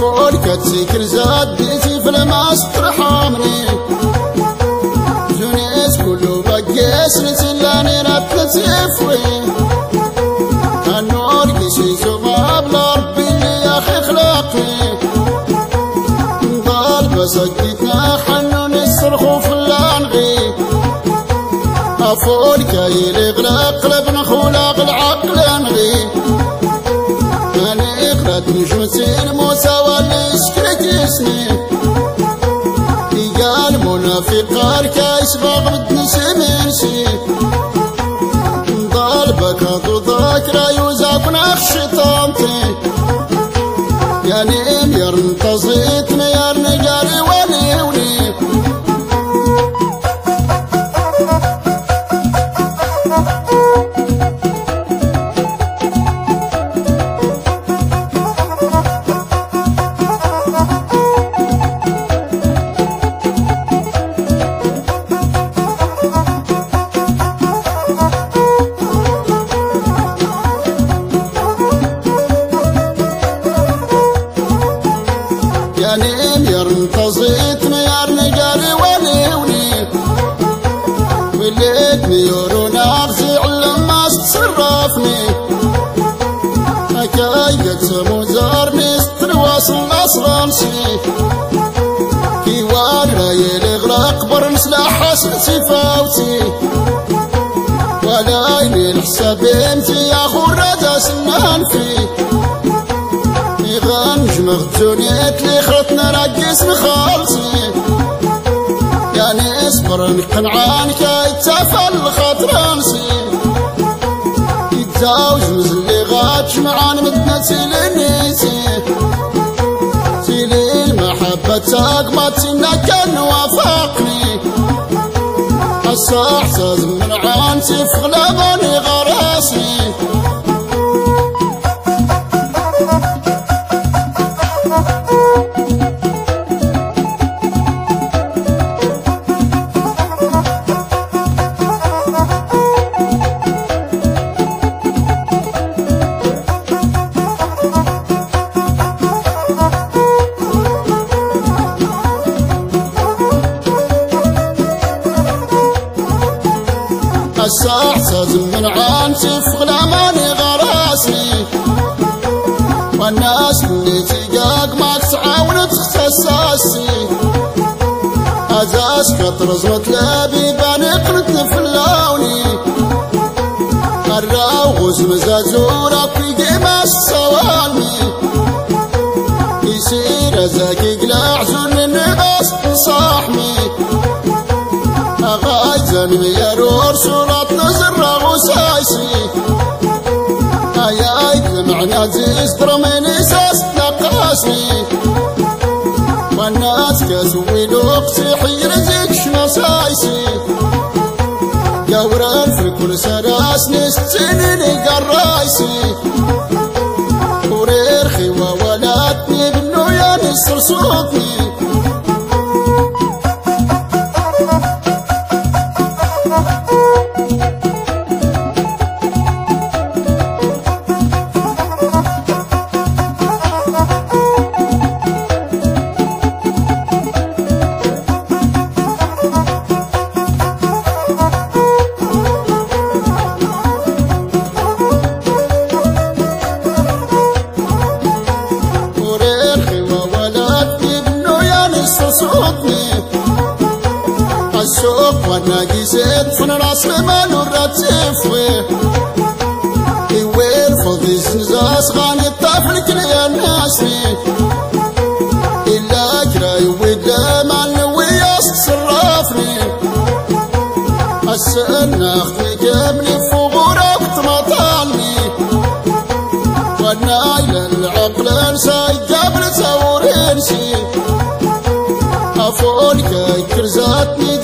أفول كتسي كرزات بيتي في الماس ترحمني. جونيس كله بقيس نتلاني رتلتي فوي النور كيشي زماب لربي اللي يا أخي خلقني ضال بسكتنا حنون الصرخو في اللانغي أفول كاي الإغلاق قلب خلاق العقل إغرات نجمتي المساواة اللي اسمي قال منافق الكايس باغ بدني سمنسي ضربك ضدك لا يوزاكن الشيطانتي يا رنتظيتني يا رنجاري ولي ولي وليت ميورو نفسي علما تصرفني أكاي قد زارني سترواصل أصلا شي كي وارا يلغرق برمس لا حسن سفاوتي ولا يمين الحساب انتي يا خرجة سنان يغان جمغ جونيت لي خلطنا رقص مخالصي يعني إصبر نقنعان كي تفل خطرانسي يتزاوج مزلي غات جمعان مدنا تيلينيسي تيلي المحبة تاق تينا كان وافقني. الصح تاز من عانتي في غلباني غراسي. تازم من عانتي في غلاماني غراسي. والناس اللي تلقاك ماك تعاون تختصاصي أزاس كطرز متلابي باني قلت فلاوني الراوغز في قيمة السوالمي. يصير زاكي قلاع زون النقاس صاحمي. أغايزن ميارور صورة نزر غسايسي آياي معنى زيز درمين إساس نقاسي والناس كسوي لوقتي حير زيك شمسايسي قوران في كل سراس نستني قرايسي ورير خيوة ولاتني بنو يا نسر صوتني والناقي زيت فن راس مال وراتفوي يوير فضي زنزاس غاني الطفل كل يا ناسني إلا كراي ويدا مال وياس صرافني السنة أخذي جابني فوق تمطالني وأنا إلى العقل انسى قبل تورنسي أفولك كرزاتني